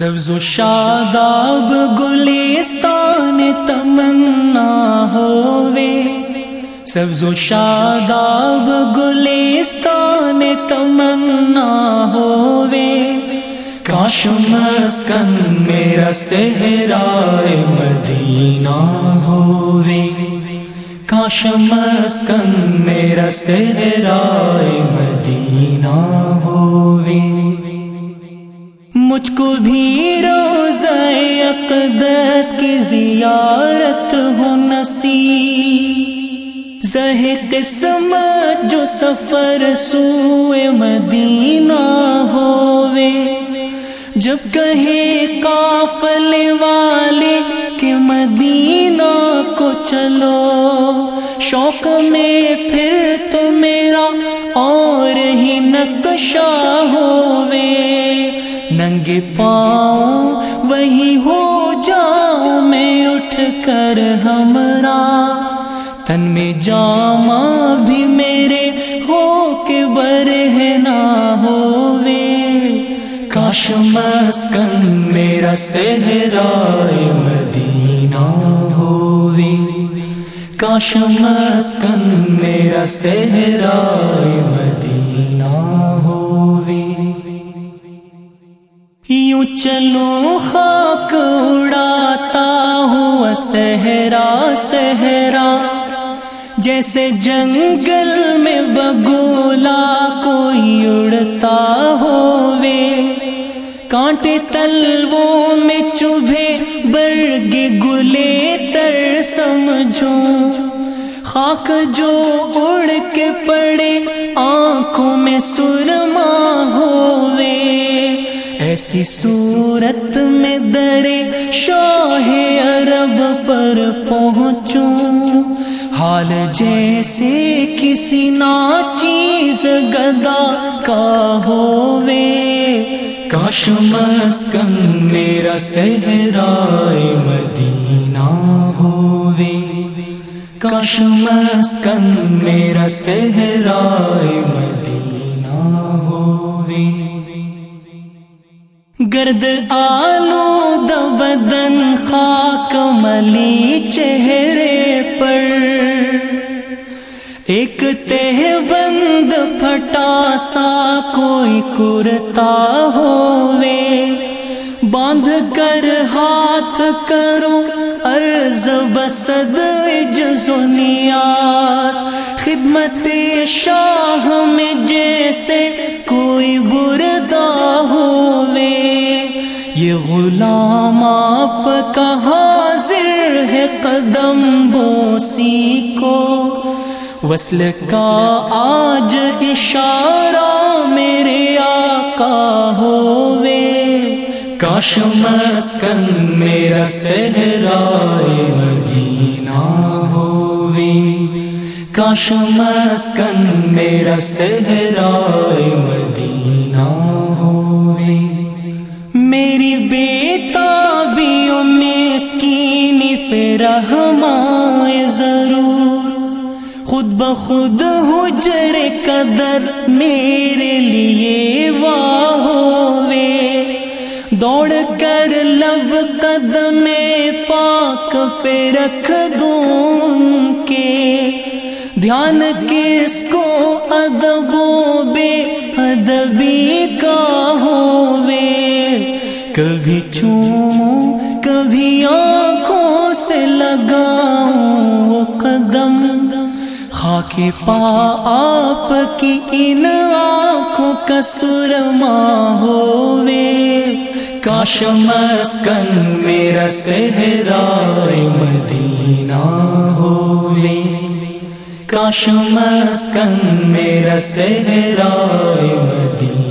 سبز و شاداب گلستان تمنا ہووے سبز و شاداب گلستان تمنا ہووے کاش مسکن میرا صحرائے مدینہ ہووے کاش مسکن میرا صحرائے مدینہ مجھ کو بھی روز اقدس کی زیارت ہو نصیب۔ زہ قسمت جو سفر سوئے مدینہ ہووے جب کہے کافل والے کہ مدینہ کو چلو، شوق میں پھر تو میرا اور ہی نقشہ ننگے پاؤں وہی ہو جاؤں میں اٹھ کر ہمرا تن میں جاما بھی میرے ہو کے برہنا ہووے کاش مسکن میرا صحرائے مدینہ ہووے کاش مسکن میرا صحرائے مدینہ چلو خاک اڑاتا ہوا سہرا سہرا جیسے جنگل میں بگولا کوئی اڑتا ہووے۔ کانٹے تلووں میں چبھے، برگ گلے تر سمجھو خاک جو اڑ کے پڑے، آنکھوں میں سرما ہووے ایسی صورت میں درے شاہ عرب پر پہنچوں۔ حال جیسے کسی نا چیز گدا کا ہووے۔ کاش مسکن میرا صحرائے مدینہ ہووے۔ کاش مسکن میرا صحرائے مدینہ گرد آلو بدن خاک ملی چہرے پر۔ ایک تہ بند پھٹا سا کوئی کرتا ہووے۔ باندھ کر ہاتھ کرو، عرض بسد نیاز خدمت شاہ میں جیسے کوئی بردا ہووے یہ غلام آپ کا حاضر ہے قدم بوسی کو۔ وصل کا آج اشارہ میرے آقا ہووے کاش مسکن میرا صحرائے مدینہ ہووے کاش مسکن میرا صحرائے مدینہ ہووے میری بیتابیوں میں اسکینی پہ رحمائے ضرور۔ خود بخود حجر قدر میرے لیے واہ دوڑ کر لب قدم پاک پہ رکھ دوں کے۔ دھیان کس کو ادب بے ادبی کا کبھی چوموں، کبھی آنکھوں سے لگاؤں وہ قدم۔ خاک پا آپ کی ان آنکھوں کا سرما ہووے کاش مسکن میرا صحرائے مدینہ ہووے کاش مسکن میرا صحرائے مدینہ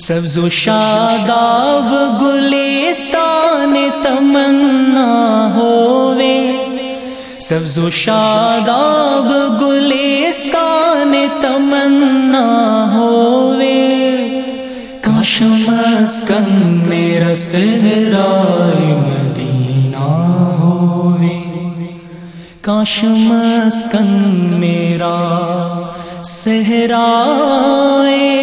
سبز و شاداب گلستان تمنا ہووے۔ سبز و شاداب گلستان تمنا ہووے۔ کاش مسکن میرا صحرائے مدینہ ہووے۔ کاش مسکن میرا صحرائے